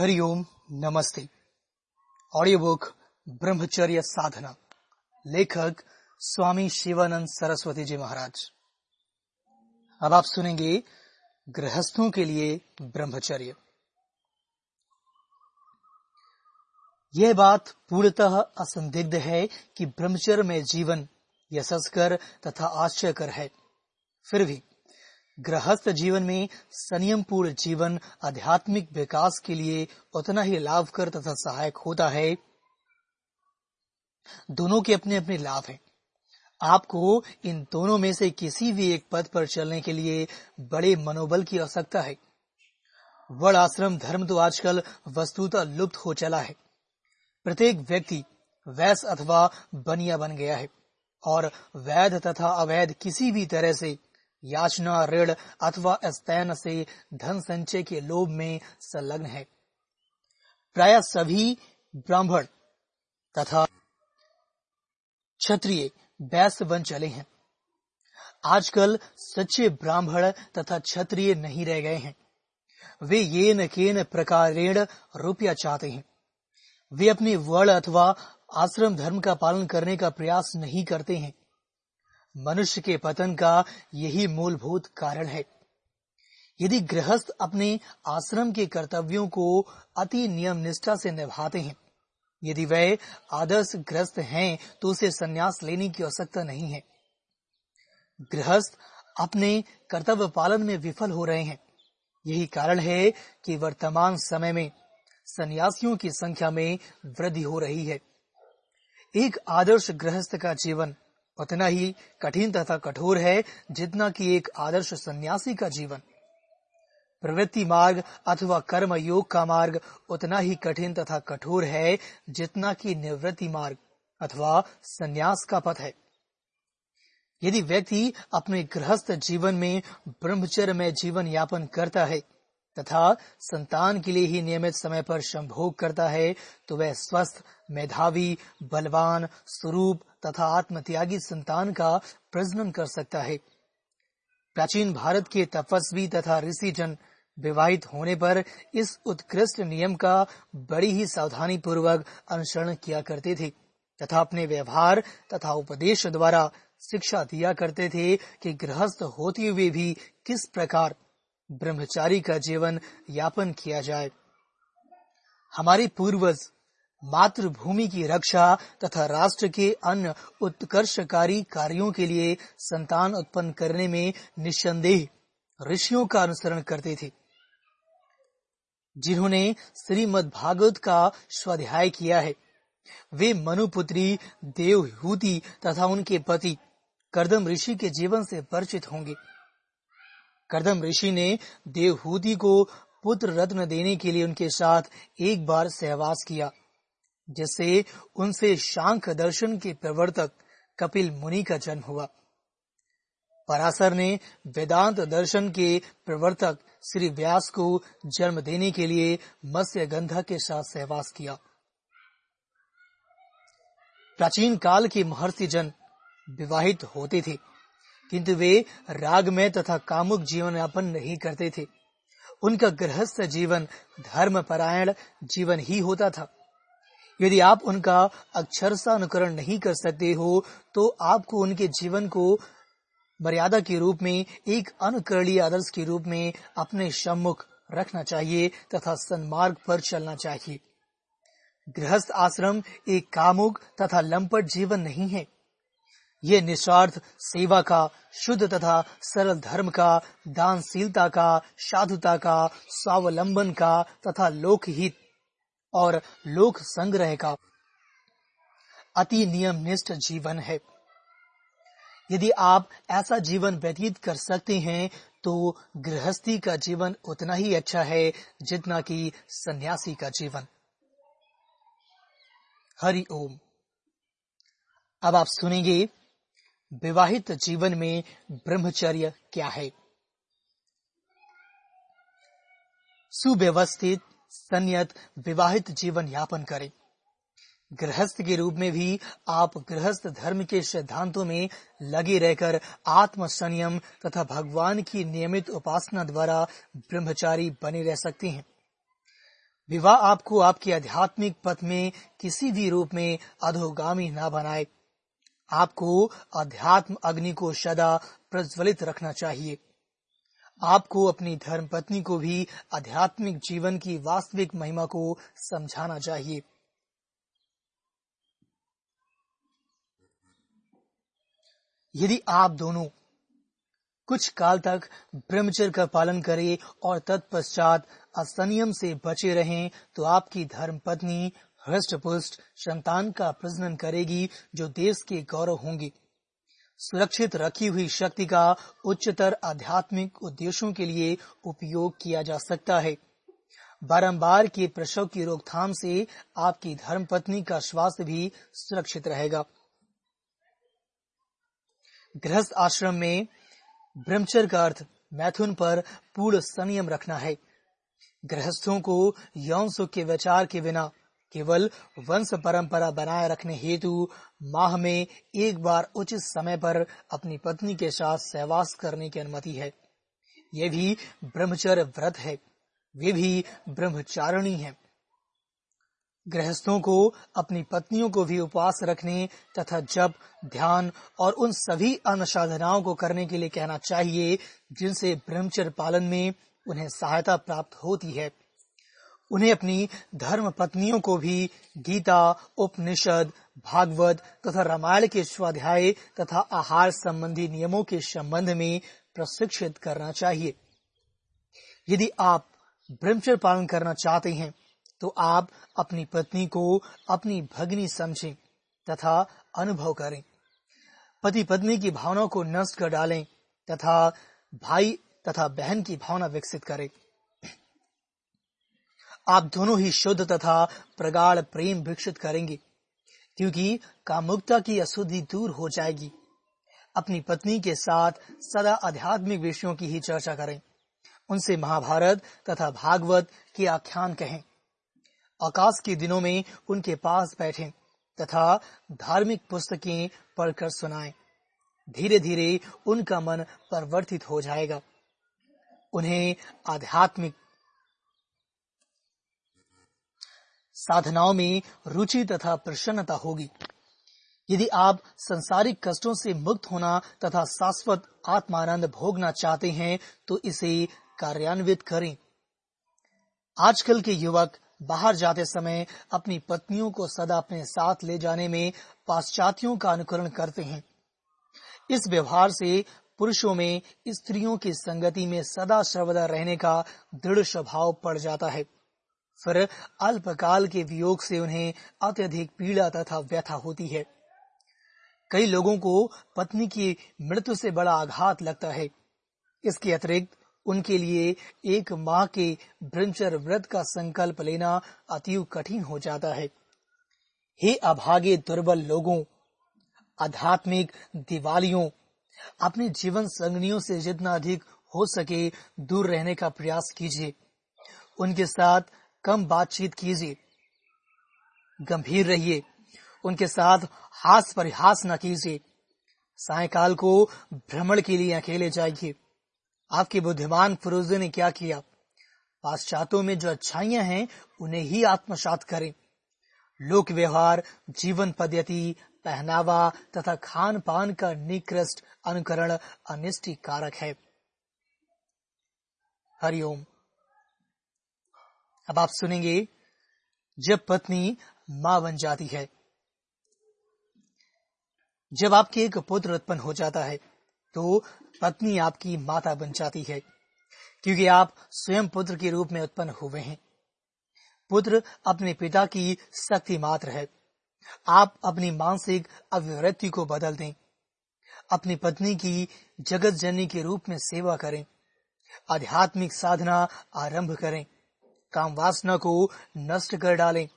हरिओम नमस्ते। Audio book ब्रह्मचर्य साधना। लेखक, स्वामी शिवानंद सरस्वती जी महाराज। अब आप सुनेंगे गृहस्थों के लिए ब्रह्मचर्य। यह बात पूर्णतः असंदिग्ध है कि ब्रह्मचर्य में जीवन यशस्कर तथा आश्चर्यकर है। फिर भी गृहस्थ जीवन में संयम पूर्ण जीवन, आध्यात्मिक विकास के लिए उतना ही लाभकर तथा सहायक होता है। दोनों के अपने अपने लाभ हैं। आपको इन दोनों में से किसी भी एक पद पर चलने के लिए बड़े मनोबल की आवश्यकता है। वड़ आश्रम धर्म तो आजकल वस्तुतः लुप्त हो चला है। प्रत्येक व्यक्ति वैस अथवा बनिया बन गया है और वैध तथा अवैध किसी भी तरह से याचना, ऋण अथवा स्तैन से धन संचय के लोभ में संलग्न है। प्राय सभी ब्राह्मण तथा क्षत्रिय वैश्य बन चले हैं। आजकल सच्चे ब्राह्मण तथा क्षत्रिय नहीं रह गए हैं। वे ये न केन प्रकारेण रुपया चाहते हैं। वे अपने वर्ण अथवा आश्रम धर्म का पालन करने का प्रयास नहीं करते हैं। मनुष्य के पतन का यही मूलभूत कारण है। यदि गृहस्थ अपने आश्रम के कर्तव्यों को अति नियम निष्ठा से निभाते हैं, यदि वह आदर्श ग्रस्त हैं तो उसे संन्यास लेने की आवश्यकता नहीं है। गृहस्थ अपने कर्तव्य पालन में विफल हो रहे हैं। यही कारण है कि वर्तमान समय में सन्यासियों की संख्या में वृद्धि हो रही है। एक आदर्श गृहस्थ का जीवन उतना ही कठिन तथा कठोर है जितना कि एक आदर्श सन्यासी का जीवन। प्रवृत्ति मार्ग अथवा कर्म योग का मार्ग उतना ही कठिन तथा कठोर है जितना कि निवृत्ति मार्ग अथवा संन्यास का पथ है। यदि व्यक्ति अपने गृहस्थ जीवन में ब्रह्मचर्य में जीवन यापन करता है तथा संतान के लिए ही नियमित समय पर संभोग करता है तो वह स्वस्थ, मेधावी, बलवान, स्वरूप तथा आत्मत्यागी संतान का प्रजनन कर सकता है। प्राचीन भारत के तपस्वी तथा ऋषि जन विवाहित होने पर इस उत्कृष्ट नियम का बड़ी ही सावधानी पूर्वक अनुसरण किया करते थे तथा अपने व्यवहार तथा उपदेश द्वारा शिक्षा दिया करते थे कि गृहस्थ होते हुए भी किस प्रकार ब्रह्मचारी का जीवन यापन किया जाए। हमारे पूर्वज मातृभूमि की रक्षा तथा राष्ट्र के अन्य उत्कर्षकारी कार्यों के लिए संतान उत्पन्न करने में निस्संदेह ऋषियों का अनुसरण करते थे, जिन्होंने श्रीमद भागवत का स्वाध्याय किया है। वे मनुपुत्री, देवहूति तथा उनके पति करदम ऋषि के जीवन से परिचित होंगे। करदम ऋषि ने देवहूति को पुत्र रत्न देने के लिए उनके साथ एक बार सहवास किया। जिससे उनसे शांख दर्शन के प्रवर्तक कपिल मुनि का जन्म हुआ। पराशर ने वेदांत दर्शन के प्रवर्तक श्री व्यास को जन्म देने के लिए मत्स्य गंधा के साथ सहवास किया। प्राचीन काल के महर्षि जन विवाहित होते थे, किंतु वे राग में तथा कामुक जीवन यापन नहीं करते थे। उनका गृहस्थ जीवन धर्म परायण जीवन ही होता था। यदि आप उनका अक्षरसा अनुकरण नहीं कर सकते हो तो आपको उनके जीवन को मर्यादा के रूप में, एक अनुकरणीय आदर्श के रूप में अपने सम्मुख रखना चाहिए तथा सन्मार्ग पर चलना चाहिए। गृहस्थ आश्रम एक कामुक तथा लंपट जीवन नहीं है। ये निस्वार्थ सेवा का, शुद्ध तथा सरल धर्म का, दानशीलता का, साधुता का, स्वावलंबन का तथा लोकहित और लोक संग्रह का अति नियम निष्ठ जीवन है। यदि आप ऐसा जीवन व्यतीत कर सकते हैं तो गृहस्थी का जीवन उतना ही अच्छा है, जितना कि सन्यासी का जीवन। हरि ओम। अब आप सुनेंगे, विवाहित जीवन में ब्रह्मचर्य क्या है? सुव्यवस्थित संयत विवाहित जीवन यापन करें। गृहस्थ के रूप में भी आप गृहस्थ धर्म के सिद्धांतों में लगे रहकर आत्म संयम तथा भगवान की नियमित उपासना द्वारा ब्रह्मचारी बने रह सकते हैं। विवाह आपको आपके आध्यात्मिक पथ में किसी भी रूप में अधोगामी न बनाए। आपको अध्यात्म अग्नि को सदा प्रज्वलित रखना चाहिए। आपको अपनी धर्म पत्नी को भी आध्यात्मिक जीवन की वास्तविक महिमा को समझाना चाहिए। यदि आप दोनों कुछ काल तक ब्रह्मचर्य का पालन करें और तत्पश्चात असंयम से बचे रहें तो आपकी धर्म पत्नी हृष्ट पुष्ट संतान का प्रजनन करेगी, जो देश के गौरव होंगे। सुरक्षित रखी हुई शक्ति का उच्चतर आध्यात्मिक उद्देश्यों के लिए उपयोग किया जा सकता है। बारंबार के प्रसव की रोकथाम से आपकी धर्म पत्नी का स्वास्थ्य भी सुरक्षित रहेगा। गृहस्थ आश्रम में ब्रह्मचर्य का अर्थ मैथुन पर पूर्ण संयम रखना है। गृहस्थों को यौन सुख के विचार के बिना केवल वंश परंपरा बनाए रखने हेतु माह में एक बार उचित समय पर अपनी पत्नी के साथ सहवास करने की अनुमति है। ये भी ब्रह्मचर्य व्रत है। वे भी ब्रह्मचारिणी है। गृहस्थों को, अपनी पत्नियों को भी उपवास रखने तथा जप, ध्यान और उन सभी अन्य साधनाओं को करने के लिए कहना चाहिए, जिनसे ब्रह्मचर्य पालन में उन्हें सहायता प्राप्त होती है। उन्हें अपनी धर्म पत्नियों को भी गीता, उपनिषद, भागवत तथा रामायण के स्वाध्याय तथा आहार संबंधी नियमों के संबंध में प्रशिक्षित करना चाहिए। यदि आप ब्रह्मचर्य पालन करना चाहते हैं तो आप अपनी पत्नी को अपनी भगनी समझें तथा अनुभव करें। पति पत्नी की भावनाओं को नष्ट कर डालें तथा भाई तथा बहन की भावना विकसित करें। आप दोनों ही शुद्ध तथा प्रगाढ़ प्रेम विकसित करेंगे, क्योंकि कामुकता की अशुद्धि दूर हो जाएगी। अपनी पत्नी के साथ सदा आध्यात्मिक विषयों की ही चर्चा करें। उनसे महाभारत तथा भागवत के आख्यान कहें। आकाश के दिनों में उनके पास बैठे तथा धार्मिक पुस्तकें पढ़कर सुनाएँ। धीरे धीरे उनका मन परिवर्तित हो जाएगा। उन्हें आध्यात्मिक साधनाओं में रुचि तथा प्रसन्नता होगी। यदि आप संसारिक कष्टों से मुक्त होना तथा शाश्वत आत्मानंद भोगना चाहते हैं तो इसे कार्यान्वित करें। आजकल के युवक बाहर जाते समय अपनी पत्नियों को सदा अपने साथ ले जाने में पाश्चात्यों का अनुकरण करते हैं। इस व्यवहार से पुरुषों में स्त्रियों की संगति में सदा सर्वदा रहने का दृढ़ स्वभाव पड़ जाता है। फिर अल्पकाल के वियोग से उन्हें अत्यधिक पीड़ा तथा व्यथा होती है। कई लोगों को पत्नी की मृत्यु से बड़ा आघात लगता है। इसके अतिरिक्त उनके लिए एक माह के ब्रंचर व्रत का संकल्प लेना अति कठिन हो जाता है। हे अभागे दुर्बल लोगों, आध्यात्मिक दिवालियों, अपने जीवन संगनियों से जितना अधिक हो सके दूर रहने का प्रयास कीजिए। उनके साथ कम बातचीत कीजिए। गंभीर रहिए। उनके साथ हास परिहास न कीजिए। सायकाल को भ्रमण के लिए अकेले जाइए। आपके बुद्धिमान फरोजे ने क्या किया? पाश्चात्यों में जो अच्छाइयाँ हैं, उन्हें ही आत्मसात करें। लोक व्यवहार, जीवन पद्धति, पहनावा तथा खान पान का निकृष्ट अनुकरण अनिष्टि कारक है। हरिओम अब आप सुनेंगे, जब पत्नी माँ बन जाती है। जब आपके एक पुत्र उत्पन्न हो जाता है तो पत्नी आपकी माता बन जाती है, क्योंकि आप स्वयं पुत्र के रूप में उत्पन्न हुए हैं। पुत्र अपने पिता की शक्ति मात्र है। आप अपनी मानसिक अभिवृत्ति को बदल दें। अपनी पत्नी की जगत जननी के रूप में सेवा करें। आध्यात्मिक साधना आरंभ करें। काम वासना को नष्ट कर डालें।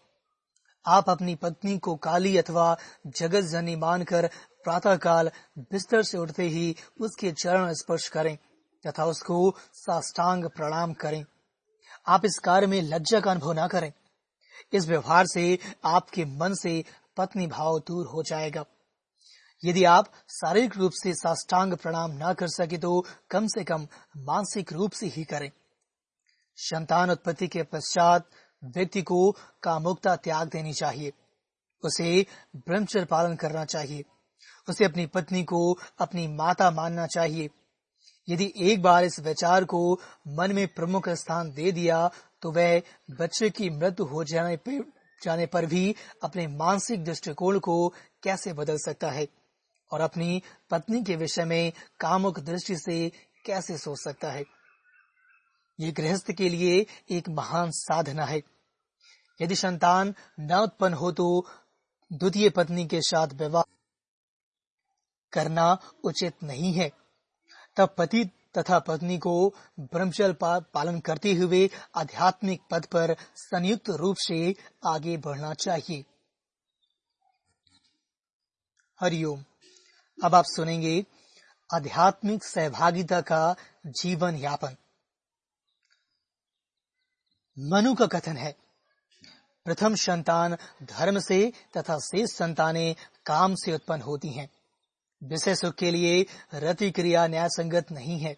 आप अपनी पत्नी को काली अथवा जगत जनी मानकर प्रातः काल बिस्तर से उठते ही उसके चरण स्पर्श करें तथा उसको साष्टांग प्रणाम करें। आप इस कार्य में लज्जा का अनुभव न करें। इस व्यवहार से आपके मन से पत्नी भाव दूर हो जाएगा। यदि आप शारीरिक रूप से साष्टांग प्रणाम न कर सके तो कम से कम मानसिक रूप से ही करें। संतान उत्पत्ति के पश्चात व्यक्ति को कामुकता त्याग देनी चाहिए। उसे ब्रह्मचर्य पालन करना चाहिए। उसे अपनी पत्नी को अपनी माता मानना चाहिए। यदि एक बार इस विचार को मन में प्रमुख स्थान दे दिया तो वह बच्चे की मृत्यु हो जाने पर जाने पर भी अपने मानसिक दृष्टिकोण को कैसे बदल सकता है? और अपनी पत्नी के विषय में कामुक दृष्टि से कैसे सोच सकता है? ये गृहस्थ के लिए एक महान साधना है। यदि संतान न उत्पन्न हो तो द्वितीय पत्नी के साथ विवाह करना उचित नहीं है। तब पति तथा पत्नी को ब्रह्मचल पालन करते हुए आध्यात्मिक पद पर संयुक्त रूप से आगे बढ़ना चाहिए। हरिओम। अब आप सुनेंगे आध्यात्मिक सहभागिता का जीवन यापन। मनु का कथन है। प्रथम संतान धर्म से तथा शेष संतानें काम से उत्पन्न होती हैं। विषय सुख के लिए रति क्रिया न्याय संगत नहीं है।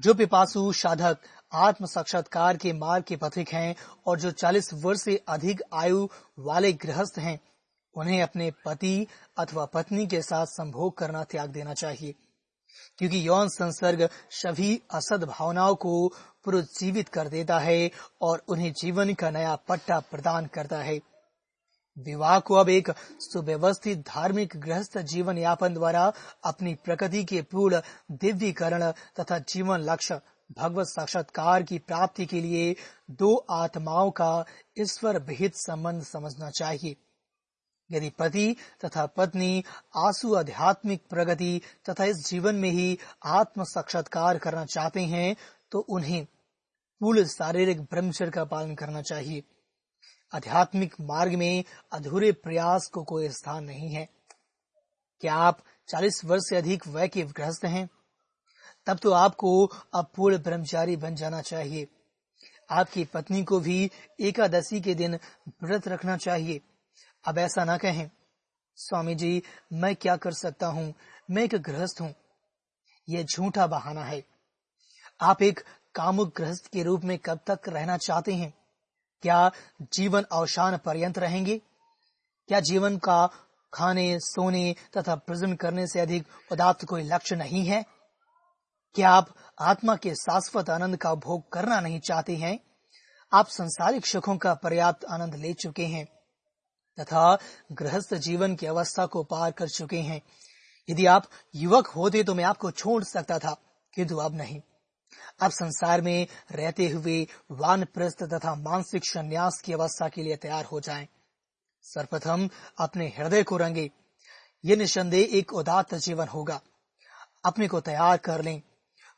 जो पिपासु, साधक, आत्म साक्षात्कार के मार्ग के पथिक हैं और जो 40 वर्ष से अधिक आयु वाले गृहस्थ हैं, उन्हें अपने पति अथवा पत्नी के साथ संभोग करना त्याग देना चाहिए। क्योंकि यौन संसर्ग सभी असद भावनाओं को पुरुजीवित कर देता है और उन्हें जीवन का नया पट्टा प्रदान करता है। विवाह को अब एक सुव्यवस्थित धार्मिक गृहस्थ जीवन यापन द्वारा अपनी प्रकृति के पूर्ण दिव्यकरण तथा जीवन लक्ष्य, भगवत साक्षात्कार की प्राप्ति के लिए दो आत्माओं का ईश्वर विहित संबंध समझना चाहिए। यदि पति तथा पत्नी आँसू आध्यात्मिक प्रगति तथा इस जीवन में ही आत्म साक्षात्कार करना चाहते हैं तो उन्हें पूर्ण शारीरिक ब्रह्मचर्य का पालन करना चाहिए। आध्यात्मिक मार्ग में अधूरे प्रयास को कोई स्थान नहीं है। क्या आप 40 वर्ष से अधिक वय के ग्रस्त हैं? तब तो आपको अब पूर्ण ब्रह्मचारी बन जाना चाहिए। आपकी पत्नी को भी एकादशी के दिन व्रत रखना चाहिए। अब ऐसा ना कहें। स्वामी जी, मैं क्या कर सकता हूँ? मैं एक गृहस्थ हूँ। यह झूठा बहाना है। आप एक कामुक गृहस्थ के रूप में कब तक रहना चाहते हैं? क्या जीवन अवसान पर्यंत रहेंगे? क्या जीवन का खाने, सोने तथा प्रजन करने से अधिक उदात्त कोई लक्ष्य नहीं है? क्या आप आत्मा के शाश्वत आनंद का भोग करना नहीं चाहते हैं? आप संसारिक सुखों का पर्याप्त आनंद ले चुके हैं। तथा गृहस्थ जीवन की अवस्था को पार कर चुके हैं। यदि आप युवक होते तो मैं आपको छोड़ सकता था, किंतु अब नहीं। अब संसार में रहते हुए वानप्रस्थ तथा मानसिक संन्यास की अवस्था के लिए तैयार हो जाएँ। सर्वप्रथम अपने हृदय को रंगे। ये निसंदेह एक उदात्त जीवन होगा। अपने को तैयार कर लें।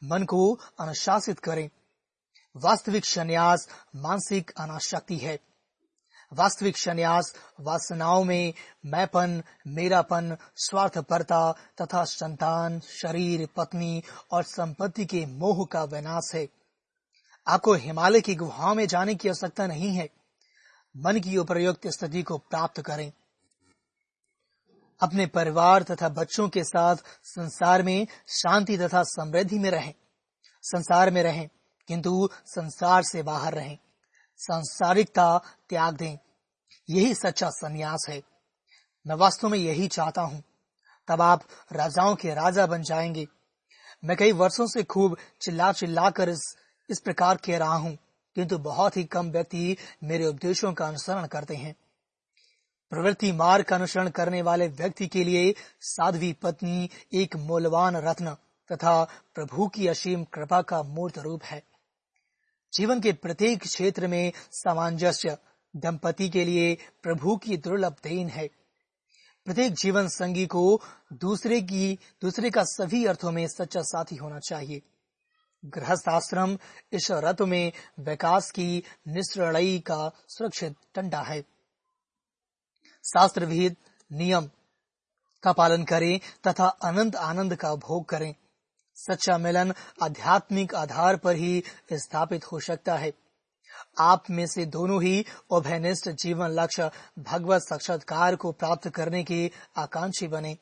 मन को अनुशासित करें। वास्तविक संन्यास मानसिक अनाशक्ति है। वास्तविक संन्यास, वासनाओं में मैपन, मेरापन, स्वार्थपरता तथा संतान, शरीर, पत्नी और संपत्ति के मोह का विनाश है। आपको हिमालय की गुहाओं में जाने की आवश्यकता नहीं है। मन की उपयुक्त स्थिति को प्राप्त करें। अपने परिवार तथा बच्चों के साथ संसार में शांति तथा समृद्धि में रहें। संसार में रहें, किंतु संसार से बाहर रहें। सांसारिकता त्याग दें। यही सच्चा सन्यास है। मैं वास्तव में यही चाहता हूँ। तब आप राजाओं के राजा बन जाएँगे। मैं कई वर्षों से खूब चिल्ला चिल्ला कर इस, इस प्रकार कह रहा हूँ किंतु बहुत ही कम व्यक्ति मेरे उपदेशों का अनुसरण करते हैं। प्रवृत्ति मार्ग का अनुसरण करने वाले व्यक्ति के लिए साध्वी पत्नी एक मूल्यवान रत्न तथा प्रभु की असीम कृपा का मूर्त रूप है। जीवन के प्रत्येक क्षेत्र में सामंजस्य दंपति के लिए प्रभु की दुर्लभ देन है। प्रत्येक जीवन संगी को दूसरे की, दूसरे का सभी अर्थों में सच्चा साथी होना चाहिए। गृहस्थ आश्रम इस रथ में विकास की निश्रयी का सुरक्षित डंडा है। शास्त्र विहित नियम का पालन करें तथा अनंत आनंद का भोग करें। सच्चा मिलन आध्यात्मिक आधार पर ही स्थापित हो सकता है। आप में से दोनों ही उभयनिष्ठ जीवन लक्ष्य भगवत साक्षात्कार को प्राप्त करने के आकांक्षी बने।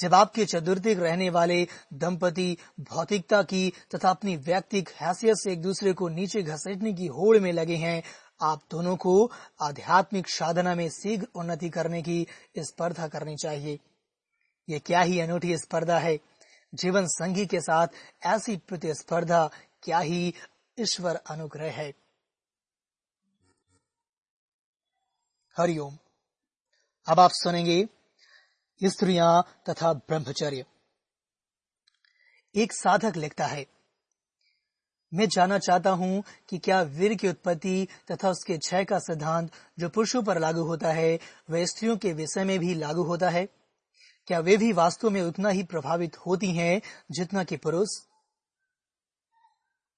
जब आपके चतुर्थिक रहने वाले दंपति भौतिकता की तथा अपनी व्यक्तिक हैसियत से एक दूसरे को नीचे घसीटने की होड़ में लगे हैं, आप दोनों को आध्यात्मिक साधना में शीघ्र उन्नति करने की स्पर्धा करनी चाहिए। ये क्या ही अनूठी स्पर्धा है। जीवन संगी के साथ ऐसी प्रतिस्पर्धा क्या ही ईश्वर अनुग्रह है। हरिओम। अब आप सुनेंगे स्त्रियाँ तथा ब्रह्मचर्य। एक साधक लिखता है, मैं जानना चाहता हूँ कि क्या वीर की उत्पत्ति तथा उसके क्षय का सिद्धांत जो पुरुषों पर लागू होता है, वह स्त्रियों के विषय में भी लागू होता है? क्या वे भी वास्तव में उतना ही प्रभावित होती हैं जितना कि पुरुष?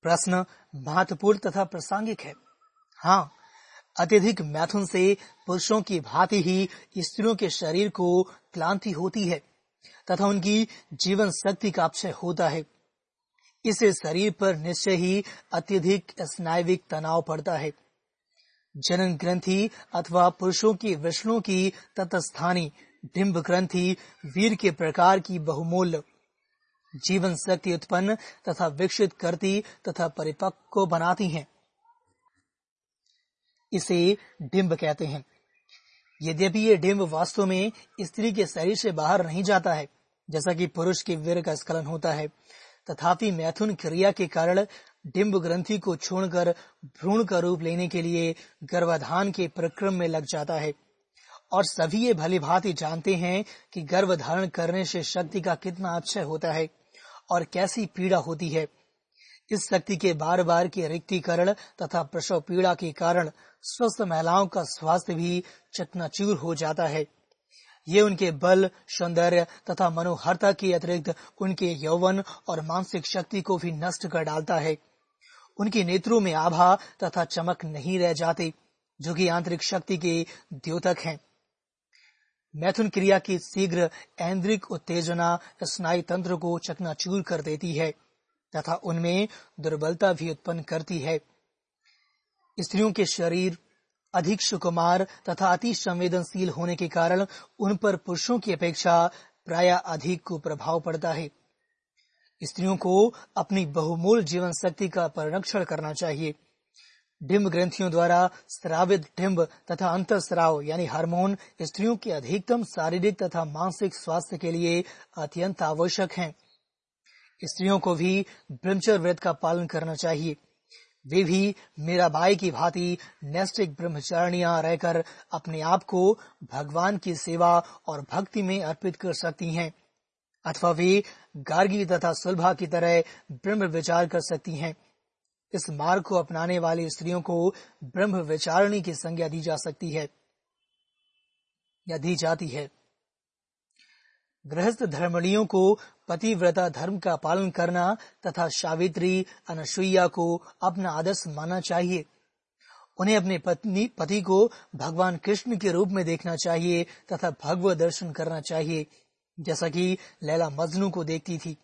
प्रश्न महत्वपूर्ण तथा प्रासंगिक है। हाँ अत्यधिक मैथुन से पुरुषों की भांति ही स्त्रियों के शरीर को क्लांति होती है, तथा उनकी जीवन शक्ति का अपक्षय होता है। इसे शरीर पर निश्चय ही अत्यधिक स्नायविक तनाव पड़ता है। जनन ग्रंथि अथवा पुरुषों की विष्णु की तत्स्थानी डिम्ब ग्रंथि वीर के प्रकार की बहुमूल्य जीवन शक्ति उत्पन्न तथा विकसित करती तथा परिपक्व को बनाती हैं। इसे डिम्ब कहते हैं। यद्यपि ये डिम्ब वास्तव में स्त्री के शरीर से बाहर नहीं जाता है, जैसा कि पुरुष के वीर का स्खलन होता है, तथापि मैथुन क्रिया के कारण डिम्ब ग्रंथि को छोड़कर भ्रूण का रूप लेने के लिए गर्भाधान के प्रक्रम में लग जाता है। और सभी ये भली भांति जानते हैं कि गर्भ धारण करने से शक्ति का कितना अक्षय होता है और कैसी पीड़ा होती है। इस शक्ति के बार बार के रिक्तिकरण तथा प्रसव पीड़ा के कारण स्वस्थ महिलाओं का स्वास्थ्य भी चकनाचूर हो जाता है। ये उनके बल, सौंदर्य तथा मनोहरता के अतिरिक्त उनके यौवन और मानसिक शक्ति को भी नष्ट कर डालता है। उनके नेत्रों में आभा तथा चमक नहीं रह जाते, जो कि आंतरिक शक्ति के द्योतक हैं। मैथुन क्रिया की शीघ्र ऐन्द्रिक उत्तेजना, स्नायु तंत्र को चकनाचूर कर देती है। तथा उनमें दुर्बलता भी उत्पन्न करती है। स्त्रियों के शरीर, अधिक सुकुमार तथा अति संवेदनशील होने के कारण उन पर पुरुषों की अपेक्षा प्राय अधिक को प्रभाव पड़ता है। स्त्रियों को अपनी बहुमूल जीवन शक्ति का परिरक्षण करना चाहिए। डिम्ब ग्रंथियों द्वारा स्रावित डिम्ब तथा अंतर स्राव यानी हार्मोन स्त्रियों के अधिकतम शारीरिक तथा मानसिक स्वास्थ्य के लिए अत्यंत आवश्यक हैं। स्त्रियों को भी ब्रह्मचर्य व्रत का पालन करना चाहिए। वे भी मेरा भाई की भांति नैष्टिक ब्रह्मचारिणिया रहकर अपने आप को भगवान की सेवा और भक्ति में अर्पित कर सकती हैं, अथवा वे गार्गी तथा सुलभा की तरह ब्रह्म विचार कर सकती हैं। इस मार्ग को अपनाने वाली स्त्रियों को ब्रह्म विचारणी की संज्ञा दी जा सकती है, या दी जाती है। गृहस्थ धर्मणियों को पतिव्रता धर्म का पालन करना तथा सावित्री अनसुईया को अपना आदर्श मानना चाहिए। उन्हें अपने पत्नी, पति को भगवान कृष्ण के रूप में देखना चाहिए तथा भगवत दर्शन करना चाहिए, जैसा कि लैला मजनू को देखती थी।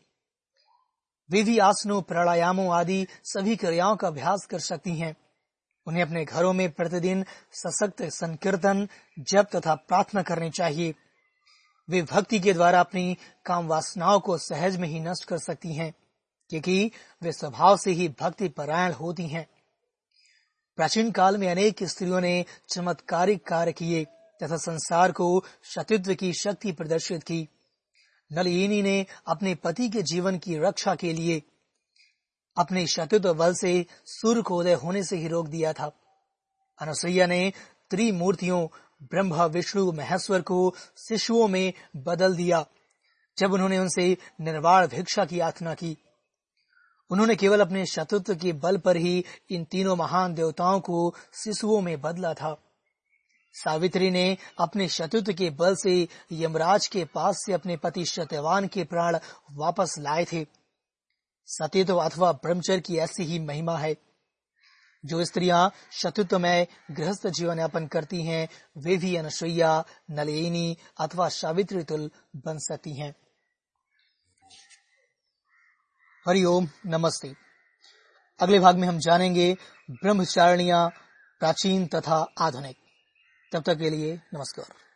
विधि आसनों, प्राणायामों आदि सभी क्रियाओं का अभ्यास कर सकती हैं। उन्हें अपने घरों में प्रतिदिन सशक्त संकीर्तन, जप तथा प्रार्थना करनी चाहिए। वे भक्ति के द्वारा अपनी काम वासनाओं को सहज में ही नष्ट कर सकती हैं, क्योंकि वे स्वभाव से ही भक्ति परायण होती हैं। प्राचीन काल में अनेक स्त्रियों ने चमत्कारिक कार्य किए तथा संसार को शत्रुत्व की शक्ति प्रदर्शित की। नलिनी ने अपने पति के जीवन की रक्षा के लिए अपने शत्रुत्व बल से सूर्य को उदय होने से ही रोक दिया था। अनुसैया ने त्रिमूर्तियों ब्रह्मा, विष्णु, महेश्वर को शिशुओं में बदल दिया। जब उन्होंने उनसे निर्वाण भिक्षा की याचना की, उन्होंने केवल अपने शत्रुत्व के बल पर ही इन तीनों महान देवताओं को शिशुओं में बदला था। सावित्री ने अपने शत्रुत्व के बल से यमराज के पास से अपने पति सत्यवान के प्राण वापस लाए थे। सत्यत्व अथवा ब्रह्मचर्य की ऐसी ही महिमा है। जो स्त्रियाँ में गृहस्थ जीवन यापन करती हैं, वे भी अनुसुईया, नलिनी अथवा सावित्री तुल बन सकती हैं। हरिओम नमस्ते। अगले भाग में हम जानेंगे ब्रह्मचारणिया प्राचीन तथा आधुनिक। तब तक के लिए नमस्कार।